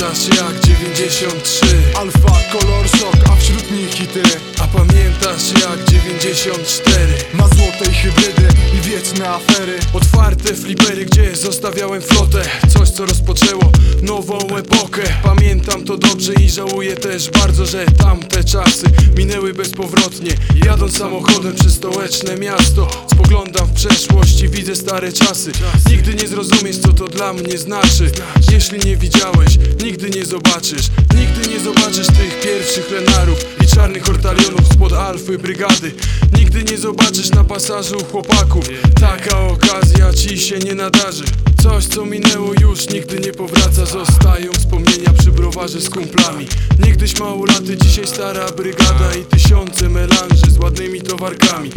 Pamiętasz jak 93 Alfa, kolor, szok, a wśród nich hity A pamiętasz jak 94 Ma złotej hybrydy i wieczne afery. Otwarte flipery, gdzie zostawiałem flotę. Coś co rozpoczęło nową epokę. Pamiętam to dobrze i żałuję też bardzo, że tamte czasy Minęły bezpowrotnie. Jadąc samochodem przez stołeczne miasto Spoglądam w przeszłość i widzę stare czasy. Nigdy nie zrozumiesz co to dla mnie znaczy. Jeśli nie widziałeś, nigdy nie zobaczysz Nigdy nie zobaczysz tych pierwszych lenarów I czarnych ortalionów spod alfy brygady. Nigdy nie zobaczysz na pasażu chłopaków Taka okazja ci się nie nadarzy. Coś co minęło już nigdy nie powraca Zostają wspomnienia przy browarze z kumplami. Niegdyś małolaty, dzisiaj stara brygada I tysiące melanży z ładnymi towarkami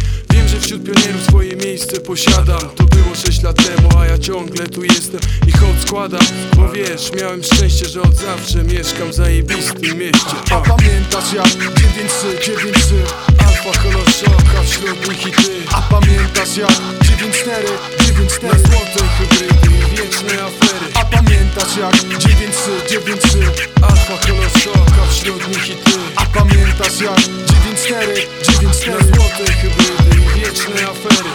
że wśród pionierów swoje miejsce posiadam. To było 6 lat temu, a ja ciągle tu jestem I hołd składam, bo wiesz, miałem szczęście, że od zawsze mieszkam w zajebistym mieście. A pamiętasz jak 9393 Alfa kolor szoka, wśród nich i ty. A pamiętasz jak 94 Na 94 złotej hybrydy i wieczne afery. A pamiętasz jak 9393 Alfa kolor szoka, wśród nich i ty. A pamiętasz jak 94 Na 94 złotej hybrydy. i wieczne afery.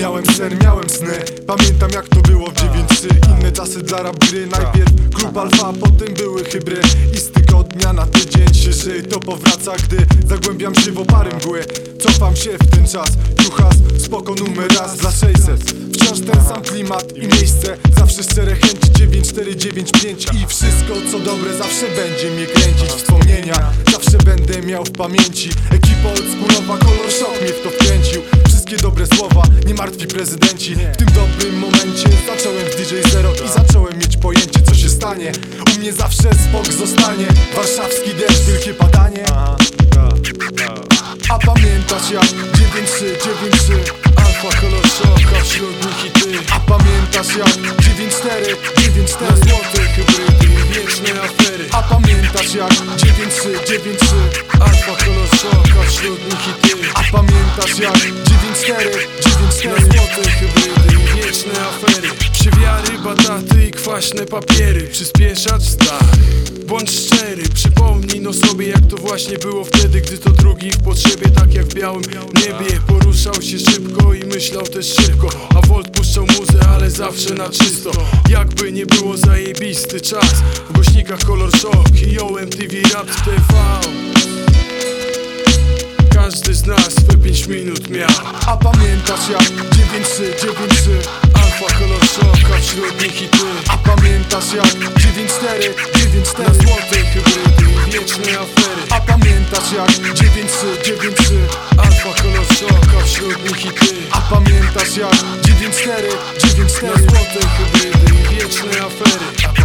Miałem sen, miałem sny. Pamiętam jak to było w 9-3 Inne czasy dla rap gry. Najpierw klub alfa, potem były hybry. I z tygodnia na tydzień się To powraca, gdy zagłębiam się w opary mgły. Cofam się w ten czas. Juchas, spoko numer raz dla 600 Wciąż ten sam klimat i miejsce. Zawsze szczere chęci. 9495 I wszystko co dobre zawsze będzie mnie kręcić. Wspomnienia zawsze będę miał w pamięci. Ekipa oldschoolowa, kolor shock mnie w to wkręcił. Wszystkie dobre słowa, nie martwi prezydenci. W tym dobrym momencie zacząłem w DJ Zero I zacząłem mieć pojęcie co się stanie. U mnie zawsze spok zostanie. Warszawski deszcz, wielkie padanie. A pamiętasz jak 9393 Alfa kolor szoka, wśród nich i ty. A pamiętasz jak 94 Na 94 złotej pamiętasz jak? 9393 Alfa kolor szoka, wśród nich i ty. Pamiętasz jak? 94 Na 94 bataty i kwaśne papiery. Przyspieszacz stary Bądź szczery, przypomnij no sobie jak to właśnie było wtedy Gdy to drugi w potrzebie, tak jak w białym niebie. Poruszał się szybko i myślał też szybko A Volt puszczał muzę, ale zawsze na czysto. Jakby nie było zajebisty czas. W głośnikach kolor shock i OMTV Rap TV Każdy z nas 5 minut miał. A pamiętasz jak 9393 Alfa kolor szoka, wśród nich i ty. A pamiętasz jak 94 Na 94 złotej hybrydy i wieczne afery. A pamiętasz jak 9393 Alfa kolor szoka, wśród nich i ty. A pamiętasz jak 94 Na 94 złotej hybrydy i wieczne afery